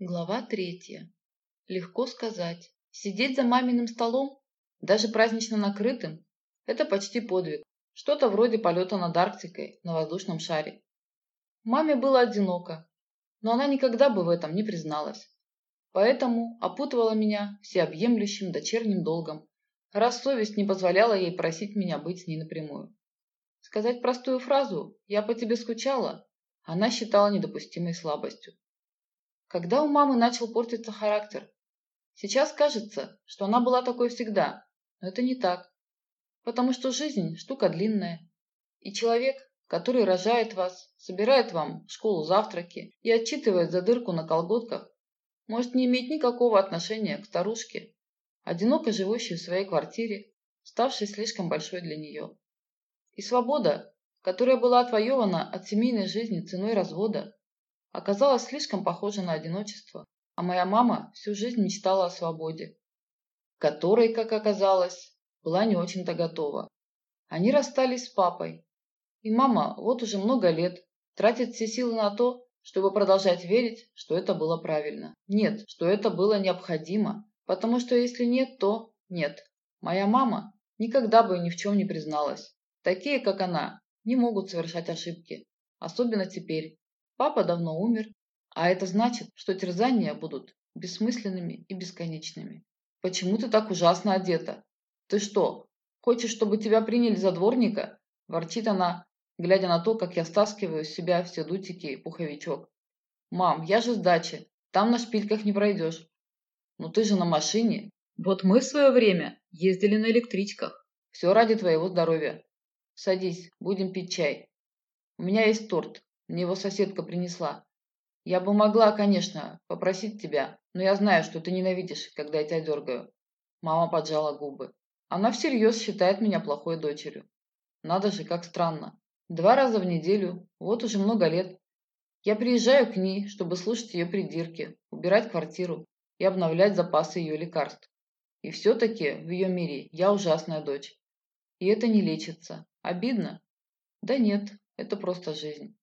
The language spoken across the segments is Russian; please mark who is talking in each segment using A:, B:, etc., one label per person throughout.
A: Глава третья. Легко сказать. Сидеть за маминым столом, даже празднично накрытым, это почти подвиг. Что-то вроде полета над Арктикой на воздушном шаре. Маме было одиноко, но она никогда бы в этом не призналась. Поэтому опутывала меня всеобъемлющим дочерним долгом, раз совесть не позволяла ей просить меня быть с ней напрямую. Сказать простую фразу «я по тебе скучала» она считала недопустимой слабостью. Когда у мамы начал портиться характер? Сейчас кажется, что она была такой всегда, но это не так. Потому что жизнь – штука длинная. И человек, который рожает вас, собирает вам в школу завтраки и отчитывает за дырку на колготках, может не иметь никакого отношения к старушке, одиноко живущей в своей квартире, ставшей слишком большой для нее. И свобода, которая была отвоевана от семейной жизни ценой развода, оказалась слишком похожа на одиночество, а моя мама всю жизнь мечтала о свободе, которой, как оказалось, была не очень-то готова. Они расстались с папой, и мама вот уже много лет тратит все силы на то, чтобы продолжать верить, что это было правильно. Нет, что это было необходимо, потому что если нет, то нет. Моя мама никогда бы ни в чем не призналась. Такие, как она, не могут совершать ошибки, особенно теперь, Папа давно умер, а это значит, что терзания будут бессмысленными и бесконечными. Почему ты так ужасно одета? Ты что, хочешь, чтобы тебя приняли за дворника? Ворчит она, глядя на то, как я стаскиваю с себя все дутики и пуховичок. Мам, я же с дачи, там на шпильках не пройдешь. Ну ты же на машине. Вот мы в свое время ездили на электричках. Все ради твоего здоровья. Садись, будем пить чай. У меня есть торт, мне его соседка принесла. Я бы могла, конечно, попросить тебя, но я знаю, что ты ненавидишь, когда я тебя дергаю. Мама поджала губы. Она всерьез считает меня плохой дочерью. Надо же, как странно. Два раза в неделю, вот уже много лет. Я приезжаю к ней, чтобы слушать ее придирки, убирать квартиру и обновлять запасы ее лекарств. И все-таки в ее мире я ужасная дочь. И это не лечится. Обидно? Да нет, это просто жизнь.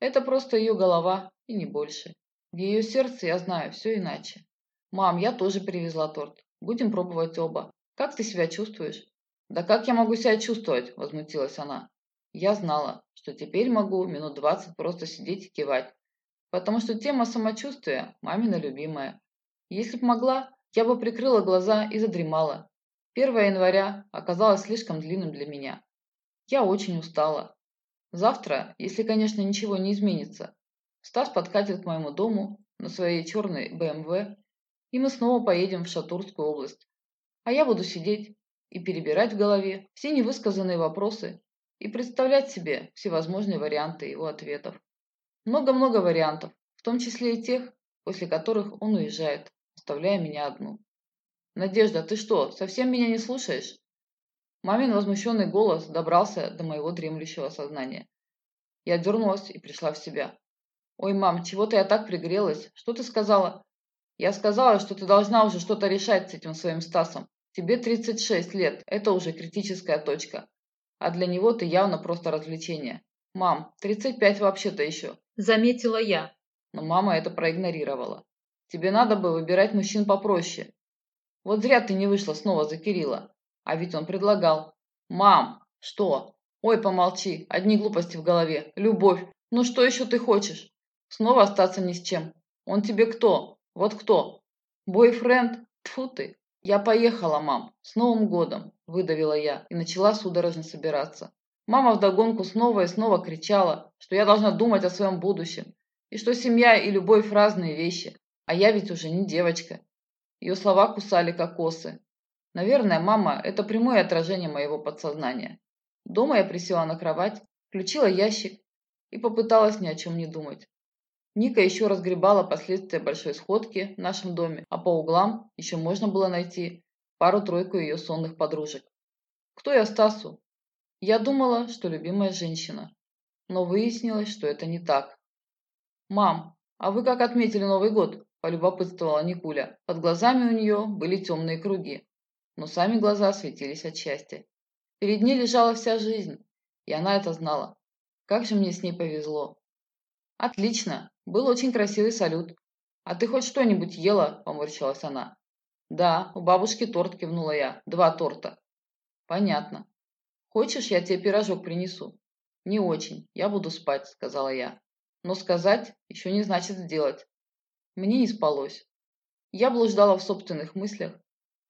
A: Это просто ее голова и не больше. В ее сердце я знаю все иначе. Мам, я тоже привезла торт. Будем пробовать оба. Как ты себя чувствуешь? Да как я могу себя чувствовать? Возмутилась она. Я знала, что теперь могу минут двадцать просто сидеть и кивать. Потому что тема самочувствия – мамина любимая. Если б могла, я бы прикрыла глаза и задремала. 1 января оказалось слишком длинным для меня. Я очень устала. Завтра, если, конечно, ничего не изменится, Стас подкатит к моему дому на своей черной БМВ, и мы снова поедем в Шатурскую область. А я буду сидеть и перебирать в голове все невысказанные вопросы и представлять себе всевозможные варианты его ответов. Много-много вариантов, в том числе и тех, после которых он уезжает, оставляя меня одну. «Надежда, ты что, совсем меня не слушаешь?» Мамин возмущенный голос добрался до моего дремлющего сознания. Я дернулась и пришла в себя. «Ой, мам, чего-то я так пригрелась. Что ты сказала?» «Я сказала, что ты должна уже что-то решать с этим своим Стасом. Тебе 36 лет, это уже критическая точка. А для него ты явно просто развлечение. Мам, 35 вообще-то еще», – заметила я. Но мама это проигнорировала. «Тебе надо бы выбирать мужчин попроще. Вот зря ты не вышла снова за Кирилла. А ведь он предлагал. «Мам, что? Ой, помолчи, одни глупости в голове. Любовь. Ну что еще ты хочешь? Снова остаться ни с чем. Он тебе кто? Вот кто? Бойфренд? Тфу ты. Я поехала, мам. С Новым годом, выдавила я и начала судорожно собираться. Мама вдогонку снова и снова кричала, что я должна думать о своем будущем, и что семья и любовь разные вещи, а я ведь уже не девочка. Ее слова кусали как косы, Наверное, мама – это прямое отражение моего подсознания. Дома я присела на кровать, включила ящик и попыталась ни о чем не думать. Ника еще разгребала последствия большой сходки в нашем доме, а по углам еще можно было найти пару-тройку ее сонных подружек. Кто я Стасу? Я думала, что любимая женщина, но выяснилось, что это не так. «Мам, а вы как отметили Новый год?» – полюбопытствовала Никуля. Под глазами у нее были темные круги но сами глаза светились от счастья. Перед ней лежала вся жизнь, и она это знала. Как же мне с ней повезло. Отлично, был очень красивый салют. «А ты хоть что-нибудь ела?» – поморщилась она. «Да, у бабушки торт», – кивнула я. «Два торта». «Понятно. Хочешь, я тебе пирожок принесу?» «Не очень. Я буду спать», – сказала я. «Но сказать еще не значит сделать». Мне не спалось. Я блуждала в собственных мыслях,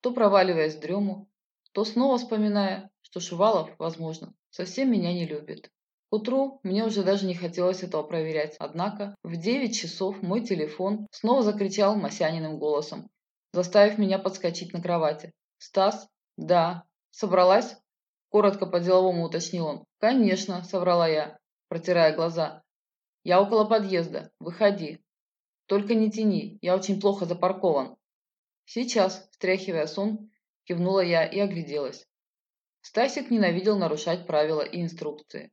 A: то проваливаясь в дрему, то снова вспоминая, что Шувалов, возможно, совсем меня не любит. К утру мне уже даже не хотелось этого проверять, однако в 9 часов мой телефон снова закричал Масяниным голосом, заставив меня подскочить на кровати. «Стас? Да. Собралась?» Коротко по-деловому уточнил он. «Конечно», — соврала я, протирая глаза. «Я около подъезда. Выходи. Только не тяни, я очень плохо запаркован». «Сейчас», — встряхивая сон, кивнула я и огляделась. Стасик ненавидел нарушать правила и инструкции.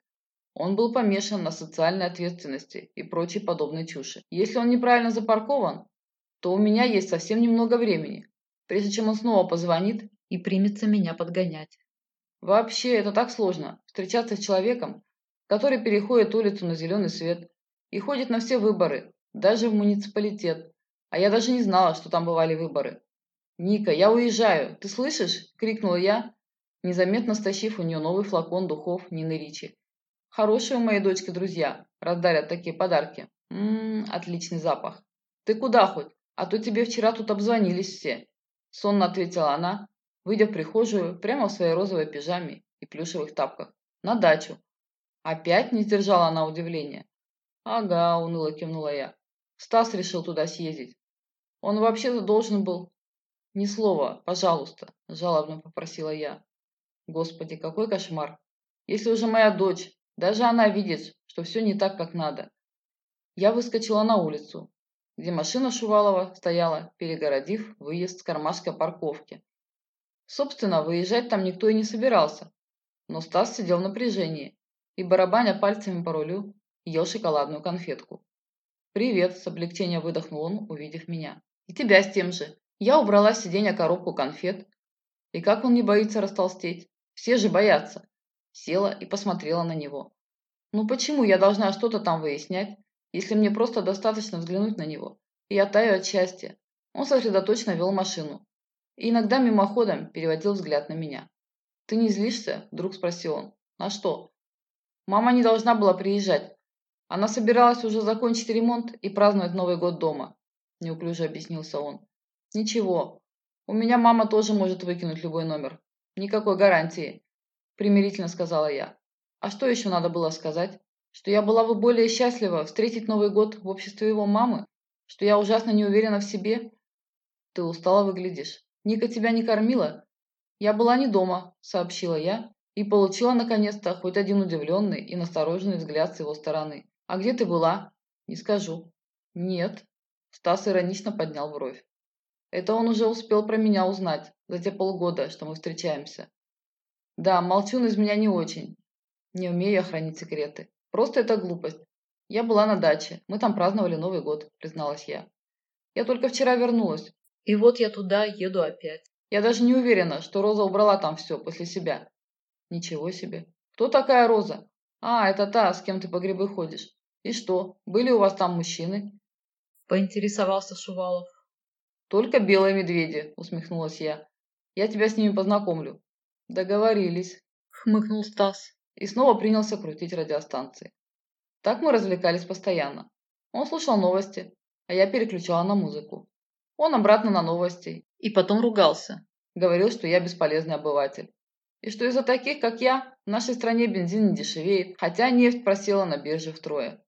A: Он был помешан на социальной ответственности и прочей подобной чуши. Если он неправильно запаркован, то у меня есть совсем немного времени, прежде чем он снова позвонит и примется меня подгонять. Вообще, это так сложно – встречаться с человеком, который переходит улицу на зеленый свет и ходит на все выборы, даже в муниципалитет. А я даже не знала, что там бывали выборы. «Ника, я уезжаю, ты слышишь?» – крикнула я, незаметно стащив у нее новый флакон духов Нины Ричи Хорошие у моей дочки друзья, раздарят такие подарки. Ммм, отличный запах. Ты куда хоть? А то тебе вчера тут обзвонились все. Сонно ответила она, выйдя в прихожую прямо в своей розовой пижаме и плюшевых тапках. На дачу. Опять не сдержала она удивления. Ага, уныло кивнула я. Стас решил туда съездить. Он вообще-то должен был... Ни слова, пожалуйста, жалобно попросила я. Господи, какой кошмар. Если уже моя дочь даже она видит, что все не так, как надо. Я выскочила на улицу, где машина Шувалова стояла, перегородив выезд с кармашка парковки. Собственно, выезжать там никто и не собирался, но Стас сидел в напряжении и, барабаня пальцами по рулю, ел шоколадную конфетку. «Привет!» – с облегчением выдохнул он, увидев меня. «И тебя с тем же!» Я убрала с сиденья коробку конфет. И как он не боится растолстеть? Все же боятся села и посмотрела на него. Ну почему я должна что-то там выяснять, если мне просто достаточно взглянуть на него? И я таю от счастья. Он сосредоточенно вел машину. И иногда мимоходом переводил взгляд на меня. «Ты не злишься?» – вдруг спросил он. «На что?» «Мама не должна была приезжать. Она собиралась уже закончить ремонт и праздновать Новый год дома», – неуклюже объяснился он. «Ничего. У меня мама тоже может выкинуть любой номер. Никакой гарантии примирительно сказала я. А что еще надо было сказать? Что я была бы более счастлива встретить Новый год в обществе его мамы? Что я ужасно не уверена в себе? Ты устала выглядишь. Ника тебя не кормила? Я была не дома, сообщила я и получила наконец-то хоть один удивленный и настороженный взгляд с его стороны. А где ты была? Не скажу. Нет. Стас иронично поднял бровь. Это он уже успел про меня узнать за те полгода, что мы встречаемся. Да, молчун из меня не очень. Не умею я хранить секреты. Просто это глупость. Я была на даче. Мы там праздновали Новый год, призналась я. Я только вчера вернулась. И вот я туда еду опять. Я даже не уверена, что Роза убрала там все после себя. Ничего себе. Кто такая Роза? А, это та, с кем ты по грибы ходишь. И что, были у вас там мужчины? Поинтересовался Шувалов. Только белые медведи, усмехнулась я. Я тебя с ними познакомлю. «Договорились», — хмыкнул Стас и снова принялся крутить радиостанции. Так мы развлекались постоянно. Он слушал новости, а я переключала на музыку. Он обратно на новости и потом ругался. Говорил, что я бесполезный обыватель. И что из-за таких, как я, в нашей стране бензин не дешевеет, хотя нефть просела на бирже втрое.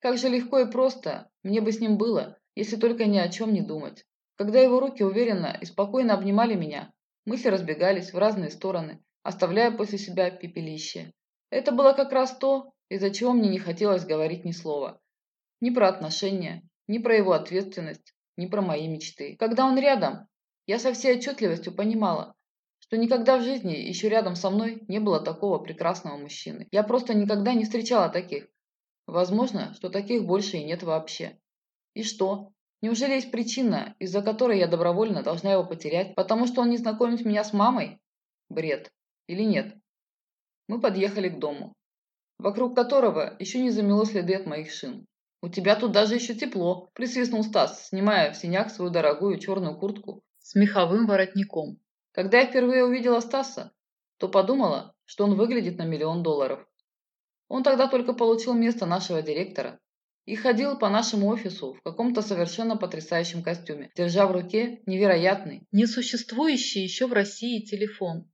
A: Как же легко и просто мне бы с ним было, если только ни о чем не думать. Когда его руки уверенно и спокойно обнимали меня, Мысли разбегались в разные стороны, оставляя после себя пепелище. Это было как раз то, из-за чего мне не хотелось говорить ни слова. Ни про отношения, ни про его ответственность, ни про мои мечты. Когда он рядом, я со всей отчетливостью понимала, что никогда в жизни еще рядом со мной не было такого прекрасного мужчины. Я просто никогда не встречала таких. Возможно, что таких больше и нет вообще. И что? Неужели есть причина, из-за которой я добровольно должна его потерять, потому что он не знакомит меня с мамой? Бред. Или нет? Мы подъехали к дому, вокруг которого еще не замело следы от моих шин. «У тебя тут даже еще тепло», – присвистнул Стас, снимая в синяк свою дорогую черную куртку с меховым воротником. Когда я впервые увидела Стаса, то подумала, что он выглядит на миллион долларов. Он тогда только получил место нашего директора и ходил по нашему офису в каком-то совершенно потрясающем костюме, держа в руке невероятный, несуществующий еще в России телефон.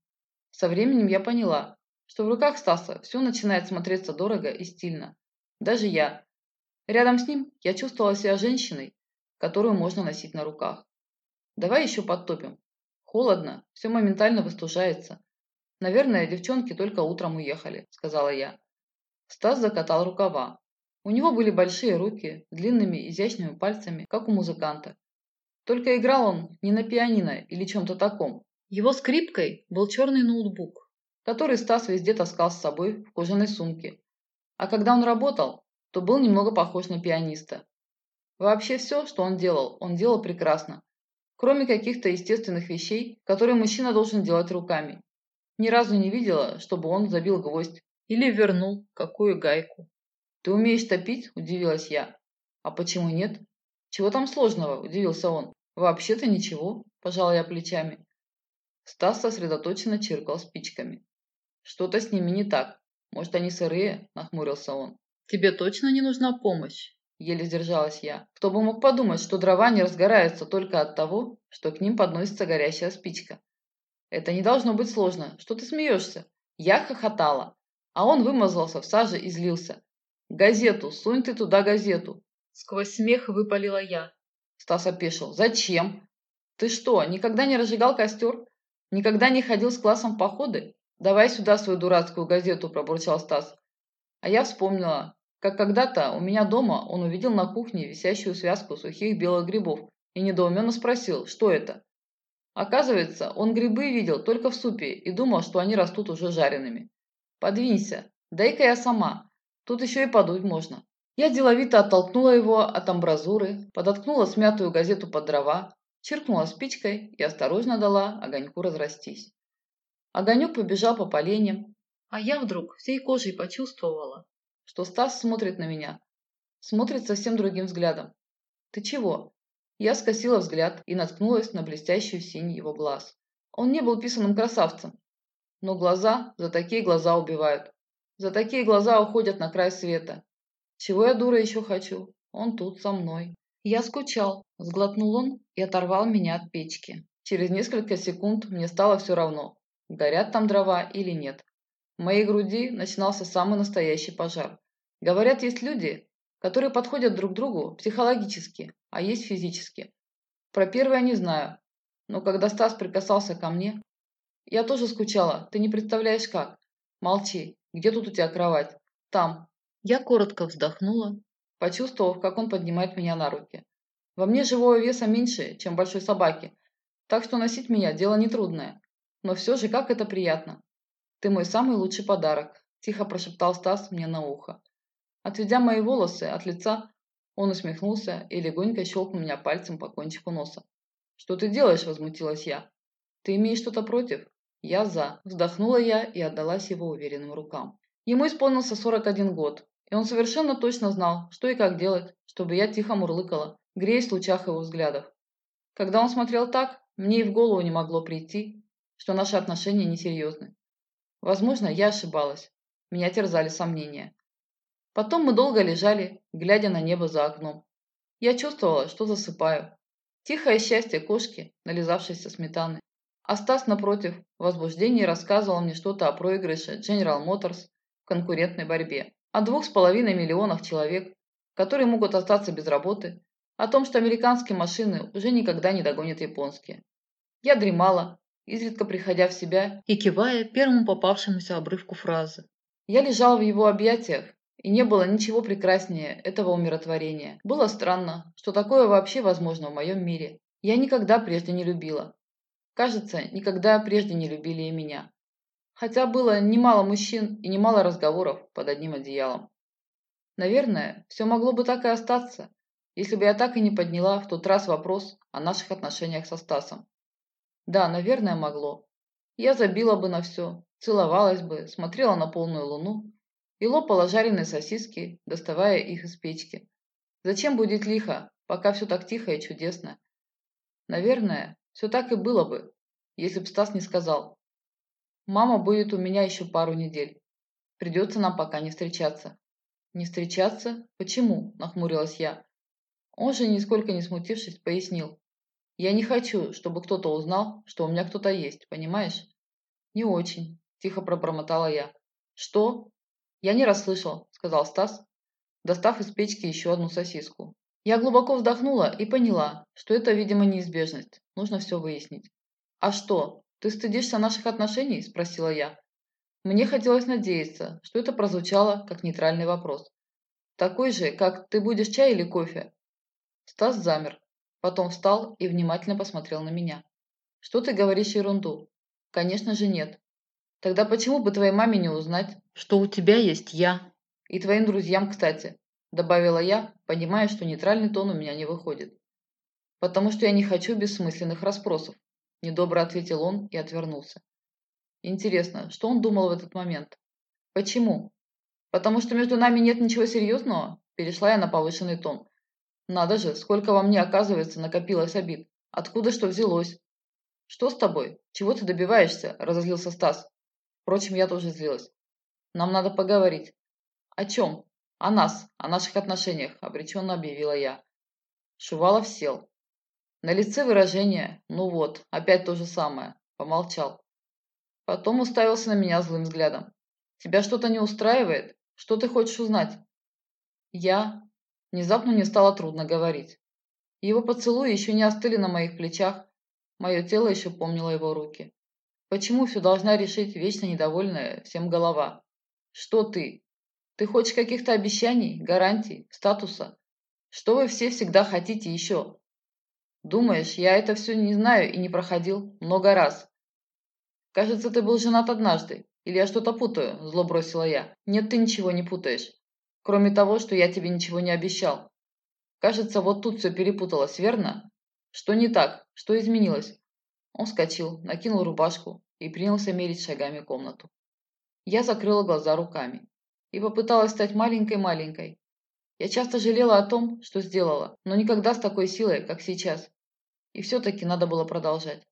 A: Со временем я поняла, что в руках Стаса все начинает смотреться дорого и стильно. Даже я. Рядом с ним я чувствовала себя женщиной, которую можно носить на руках. Давай еще подтопим. Холодно, все моментально выстужается. Наверное, девчонки только утром уехали, сказала я. Стас закатал рукава. У него были большие руки, длинными изящными пальцами, как у музыканта. Только играл он не на пианино или чем-то таком. Его скрипкой был черный ноутбук, который Стас везде таскал с собой в кожаной сумке. А когда он работал, то был немного похож на пианиста. Вообще все, что он делал, он делал прекрасно. Кроме каких-то естественных вещей, которые мужчина должен делать руками. Ни разу не видела, чтобы он забил гвоздь или вернул какую гайку. «Ты умеешь топить?» – удивилась я. «А почему нет?» «Чего там сложного?» – удивился он. «Вообще-то ничего», – пожал я плечами. Стас сосредоточенно чиркал спичками. «Что-то с ними не так. Может, они сырые?» – нахмурился он. «Тебе точно не нужна помощь?» – еле сдержалась я. Кто бы мог подумать, что дрова не разгораются только от того, что к ним подносится горящая спичка. «Это не должно быть сложно. Что ты смеешься?» Я хохотала, а он вымазался в саже и злился. «Газету! Сунь ты туда газету!» Сквозь смех выпалила я. Стас опешил. «Зачем? Ты что, никогда не разжигал костер? Никогда не ходил с классом в походы? Давай сюда свою дурацкую газету», пробурчал Стас. А я вспомнила, как когда-то у меня дома он увидел на кухне висящую связку сухих белых грибов и недоуменно спросил, что это. Оказывается, он грибы видел только в супе и думал, что они растут уже жареными. «Подвинься, дай-ка я сама. Тут еще и подуть можно». Я деловито оттолкнула его от амбразуры, подоткнула смятую газету под дрова, чиркнула спичкой и осторожно дала огоньку разрастись. Огонек побежал по поленьям, а я вдруг всей кожей почувствовала, что Стас смотрит на меня. Смотрит совсем другим взглядом. «Ты чего?» Я скосила взгляд и наткнулась на блестящую синь его глаз. Он не был писанным красавцем, но глаза за такие глаза убивают. За такие глаза уходят на край света. Чего я, дура, еще хочу? Он тут со мной. Я скучал, сглотнул он и оторвал меня от печки. Через несколько секунд мне стало все равно, горят там дрова или нет. В моей груди начинался самый настоящий пожар. Говорят, есть люди, которые подходят друг другу психологически, а есть физически. Про первое не знаю, но когда Стас прикасался ко мне, я тоже скучала, ты не представляешь как. Молчи, где тут у тебя кровать? Там. Я коротко вздохнула, почувствовав, как он поднимает меня на руки. Во мне живого веса меньше, чем большой собаки, так что носить меня дело нетрудное. Но все же, как это приятно. Ты мой самый лучший подарок, тихо прошептал Стас мне на ухо. Отведя мои волосы от лица, он усмехнулся и легонько щелкнул меня пальцем по кончику носа. «Что ты делаешь?» – возмутилась я. «Ты имеешь что-то против?» «Я за», – вздохнула я и отдалась его уверенным рукам. Ему исполнился 41 год, и он совершенно точно знал, что и как делать, чтобы я тихо мурлыкала, греясь в лучах его взглядов. Когда он смотрел так, мне и в голову не могло прийти, что наши отношения несерьезны. Возможно, я ошибалась. Меня терзали сомнения. Потом мы долго лежали, глядя на небо за окном. Я чувствовала, что засыпаю. Тихое счастье кошки, нализавшейся сметаны. А Стас, напротив, в возбуждении рассказывал мне что-то о проигрыше General Motors в конкурентной борьбе. О двух с половиной миллионах человек, которые могут остаться без работы. О том, что американские машины уже никогда не догонят японские. Я дремала, изредка приходя в себя и кивая первому попавшемуся обрывку фразы. Я лежал в его объятиях, и не было ничего прекраснее этого умиротворения. Было странно, что такое вообще возможно в моем мире. Я никогда прежде не любила. Кажется, никогда прежде не любили и меня. Хотя было немало мужчин и немало разговоров под одним одеялом. Наверное, все могло бы так и остаться, если бы я так и не подняла в тот раз вопрос о наших отношениях со Стасом. Да, наверное, могло. Я забила бы на все, целовалась бы, смотрела на полную луну и лопала жареные сосиски, доставая их из печки. Зачем будет лихо, пока все так тихо и чудесно? Наверное, все так и было бы, если б Стас не сказал. Мама будет у меня еще пару недель. Придется нам пока не встречаться. Не встречаться? Почему? Нахмурилась я. Он же, нисколько не смутившись, пояснил. Я не хочу, чтобы кто-то узнал, что у меня кто-то есть, понимаешь? Не очень, тихо пробормотала я. Что? Я не расслышал, сказал Стас, достав из печки еще одну сосиску. Я глубоко вздохнула и поняла, что это, видимо, неизбежность. Нужно все выяснить. «А что, ты стыдишься наших отношений?» – спросила я. Мне хотелось надеяться, что это прозвучало как нейтральный вопрос. Такой же, как «ты будешь чай или кофе?» Стас замер, потом встал и внимательно посмотрел на меня. «Что ты говоришь ерунду?» «Конечно же нет. Тогда почему бы твоей маме не узнать, что у тебя есть я?» «И твоим друзьям, кстати добавила я, понимая, что нейтральный тон у меня не выходит. «Потому что я не хочу бессмысленных расспросов», – недобро ответил он и отвернулся. Интересно, что он думал в этот момент? «Почему?» «Потому что между нами нет ничего серьезного?» – перешла я на повышенный тон. «Надо же, сколько во мне, оказывается, накопилось обид. Откуда что взялось?» «Что с тобой? Чего ты добиваешься?» – разозлился Стас. Впрочем, я тоже злилась. «Нам надо поговорить». «О чем?» «О нас, о наших отношениях», – обреченно объявила я. Шувалов сел. На лице выражение «ну вот, опять то же самое», – помолчал. Потом уставился на меня злым взглядом. «Тебя что-то не устраивает? Что ты хочешь узнать?» Я... Внезапно мне стало трудно говорить. Его поцелуи еще не остыли на моих плечах, мое тело еще помнило его руки. Почему все должна решить вечно недовольная всем голова? Что ты? Ты хочешь каких-то обещаний, гарантий, статуса? Что вы все всегда хотите еще? Думаешь, я это все не знаю и не проходил много раз? Кажется, ты был женат однажды. Или я что-то путаю? Зло бросила я. Нет, ты ничего не путаешь. Кроме того, что я тебе ничего не обещал. Кажется, вот тут все перепуталось, верно? Что не так? Что изменилось? Он вскочил, накинул рубашку и принялся мерить шагами комнату. Я закрыла глаза руками и попыталась стать маленькой-маленькой. Я часто жалела о том, что сделала, но никогда с такой силой, как сейчас. И все-таки надо было продолжать.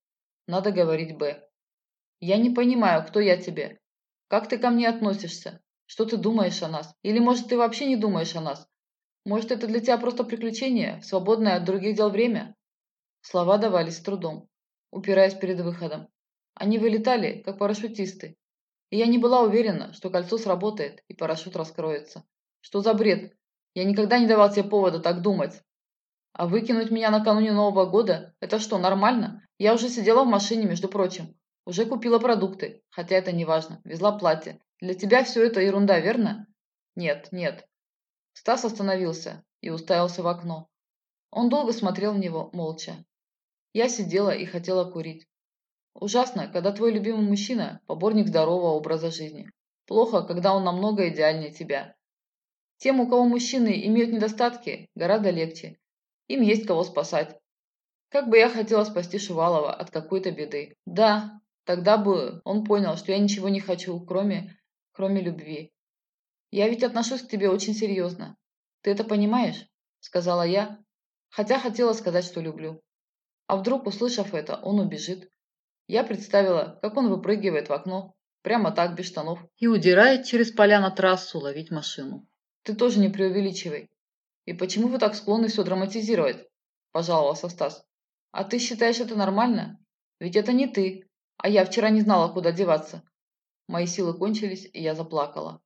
A: Надо говорить «Б». «Я не понимаю, кто я тебе. Как ты ко мне относишься? Что ты думаешь о нас? Или, может, ты вообще не думаешь о нас? Может, это для тебя просто приключение, свободное от других дел время?» Слова давались с трудом, упираясь перед выходом. Они вылетали, как парашютисты, и я не была уверена, что кольцо сработает и парашют раскроется. Что за бред? Я никогда не давал тебе повода так думать. А выкинуть меня накануне Нового года – это что, нормально? Я уже сидела в машине, между прочим. Уже купила продукты, хотя это не важно. Везла платье. Для тебя все это ерунда, верно? Нет, нет. Стас остановился и уставился в окно. Он долго смотрел в него, молча. Я сидела и хотела курить. Ужасно, когда твой любимый мужчина – поборник здорового образа жизни. Плохо, когда он намного идеальнее тебя. Тем, у кого мужчины имеют недостатки, гораздо легче. Им есть кого спасать. Как бы я хотела спасти Шувалова от какой-то беды. Да, тогда бы он понял, что я ничего не хочу, кроме, кроме любви. Я ведь отношусь к тебе очень серьезно. Ты это понимаешь? Сказала я, хотя хотела сказать, что люблю. А вдруг, услышав это, он убежит? Я представила, как он выпрыгивает в окно, прямо так, без штанов, и удирает через поля на трассу ловить машину. Ты тоже не преувеличивай. И почему вы так склонны все драматизировать? Пожаловался Стас. А ты считаешь это нормально? Ведь это не ты, а я вчера не знала, куда деваться. Мои силы кончились, и я заплакала.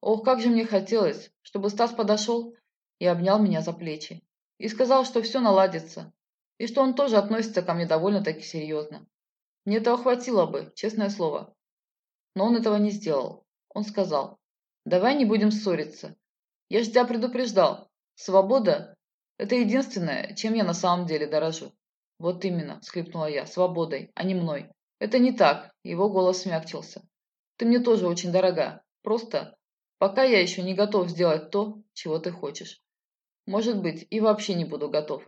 A: Ох, как же мне хотелось, чтобы Стас подошел и обнял меня за плечи. И сказал, что все наладится, и что он тоже относится ко мне довольно-таки серьезно. Мне этого хватило бы, честное слово. Но он этого не сделал. Он сказал, давай не будем ссориться. Я же тебя предупреждал. Свобода – это единственное, чем я на самом деле дорожу. Вот именно, схлипнула я, свободой, а не мной. Это не так, его голос смягчился. Ты мне тоже очень дорога. Просто пока я еще не готов сделать то, чего ты хочешь. Может быть, и вообще не буду готов.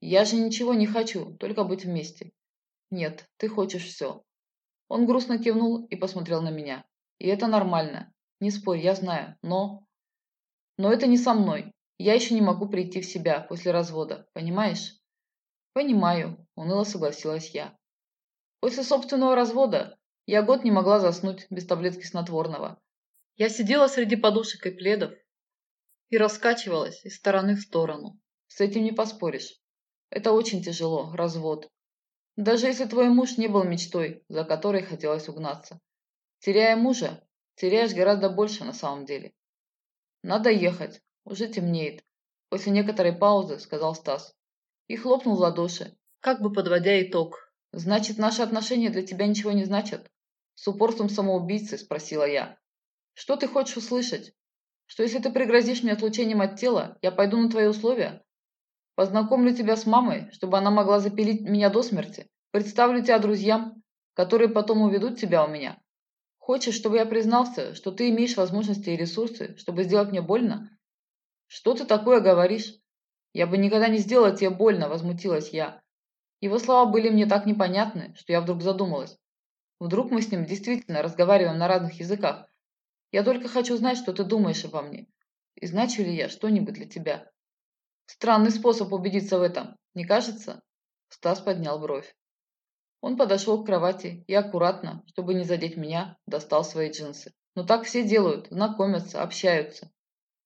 A: Я же ничего не хочу, только быть вместе. Нет, ты хочешь все. Он грустно кивнул и посмотрел на меня. И это нормально. Не спорь, я знаю. Но... Но это не со мной. Я еще не могу прийти в себя после развода, понимаешь? Понимаю, уныло согласилась я. После собственного развода я год не могла заснуть без таблетки снотворного. Я сидела среди подушек и пледов и раскачивалась из стороны в сторону. С этим не поспоришь. Это очень тяжело, развод. Даже если твой муж не был мечтой, за которой хотелось угнаться. Теряя мужа, теряешь гораздо больше на самом деле. Надо ехать, уже темнеет. После некоторой паузы сказал Стас. И хлопнул в ладоши, как бы подводя итог. «Значит, наши отношения для тебя ничего не значат?» С упорством самоубийцы спросила я. «Что ты хочешь услышать? Что если ты пригрозишь мне отлучением от тела, я пойду на твои условия? Познакомлю тебя с мамой, чтобы она могла запилить меня до смерти. Представлю тебя друзьям, которые потом уведут тебя у меня. Хочешь, чтобы я признался, что ты имеешь возможности и ресурсы, чтобы сделать мне больно? Что ты такое говоришь? Я бы никогда не сделала тебе больно, возмутилась я. Его слова были мне так непонятны, что я вдруг задумалась. Вдруг мы с ним действительно разговариваем на разных языках. Я только хочу знать, что ты думаешь обо мне. И значу ли я что-нибудь для тебя? Странный способ убедиться в этом, не кажется? Стас поднял бровь. Он подошел к кровати и аккуратно, чтобы не задеть меня, достал свои джинсы. Но «Ну так все делают, знакомятся, общаются.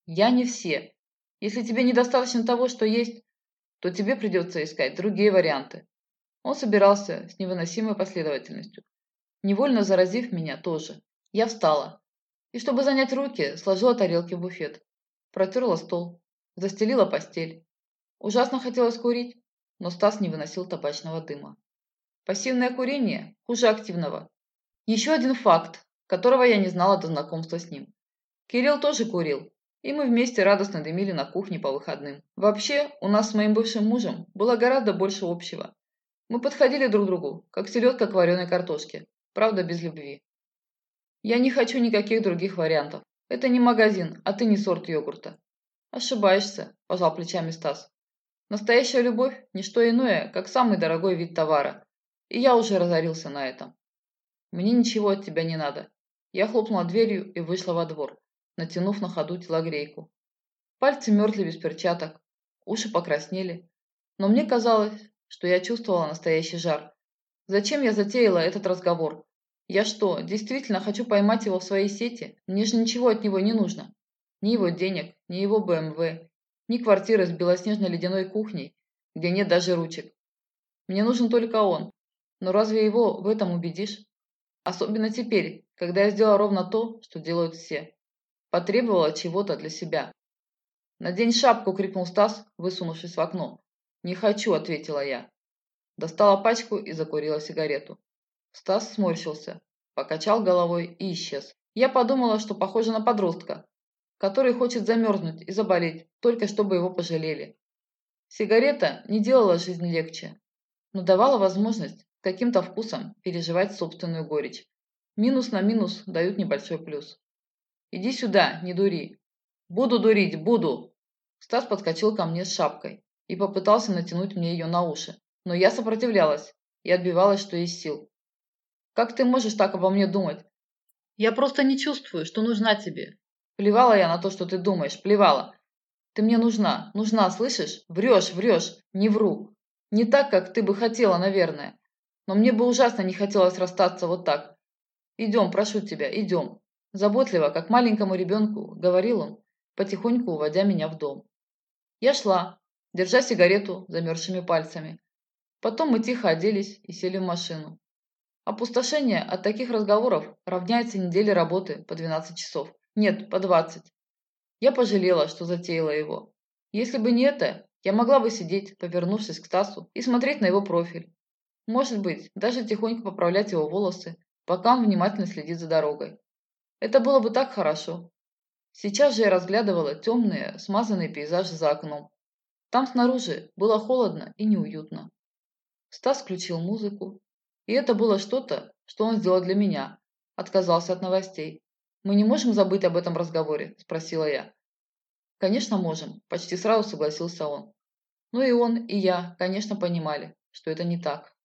A: Я не все. Если тебе недостаточно того, что есть, то тебе придется искать другие варианты. Он собирался с невыносимой последовательностью, невольно заразив меня тоже. Я встала и, чтобы занять руки, сложила тарелки в буфет, протерла стол, застелила постель. Ужасно хотелось курить, но Стас не выносил табачного дыма. Пассивное курение хуже активного. Еще один факт, которого я не знала до знакомства с ним. Кирилл тоже курил, и мы вместе радостно дымили на кухне по выходным. Вообще, у нас с моим бывшим мужем было гораздо больше общего. Мы подходили друг другу, как селедка к вареной картошке, правда без любви. Я не хочу никаких других вариантов. Это не магазин, а ты не сорт йогурта. Ошибаешься, пожал плечами Стас. Настоящая любовь – не что иное, как самый дорогой вид товара. И я уже разорился на этом. Мне ничего от тебя не надо. Я хлопнула дверью и вышла во двор натянув на ходу телогрейку. Пальцы мерзли без перчаток, уши покраснели. Но мне казалось, что я чувствовала настоящий жар. Зачем я затеяла этот разговор? Я что, действительно хочу поймать его в своей сети? Мне же ничего от него не нужно. Ни его денег, ни его БМВ, ни квартиры с белоснежно-ледяной кухней, где нет даже ручек. Мне нужен только он. Но разве его в этом убедишь? Особенно теперь, когда я сделала ровно то, что делают все. Потребовала чего-то для себя. «Надень шапку!» – крикнул Стас, высунувшись в окно. «Не хочу!» – ответила я. Достала пачку и закурила сигарету. Стас сморщился, покачал головой и исчез. Я подумала, что похоже на подростка, который хочет замерзнуть и заболеть, только чтобы его пожалели. Сигарета не делала жизнь легче, но давала возможность каким-то вкусом переживать собственную горечь. Минус на минус дают небольшой плюс. «Иди сюда, не дури». «Буду дурить, буду!» Стас подскочил ко мне с шапкой и попытался натянуть мне ее на уши. Но я сопротивлялась и отбивалась, что есть сил. «Как ты можешь так обо мне думать? Я просто не чувствую, что нужна тебе. Плевала я на то, что ты думаешь, плевала. Ты мне нужна, нужна, слышишь? Врешь, врешь, не вру. Не так, как ты бы хотела, наверное. Но мне бы ужасно не хотелось расстаться вот так. Идем, прошу тебя, идем. Заботливо, как маленькому ребенку, говорил он, потихоньку уводя меня в дом. Я шла, держа сигарету замерзшими пальцами. Потом мы тихо оделись и сели в машину. Опустошение от таких разговоров равняется неделе работы по 12 часов. Нет, по 20. Я пожалела, что затеяла его. Если бы не это, я могла бы сидеть, повернувшись к Стасу, и смотреть на его профиль. Может быть, даже тихонько поправлять его волосы, пока он внимательно следит за дорогой. Это было бы так хорошо. Сейчас же я разглядывала темные, смазанные пейзажи за окном. Там снаружи было холодно и неуютно. Стас включил музыку, и это было что-то, что он сделал для меня. Отказался от новостей. «Мы не можем забыть об этом разговоре?» – спросила я. «Конечно можем», – почти сразу согласился он. Ну и он, и я, конечно, понимали, что это не так.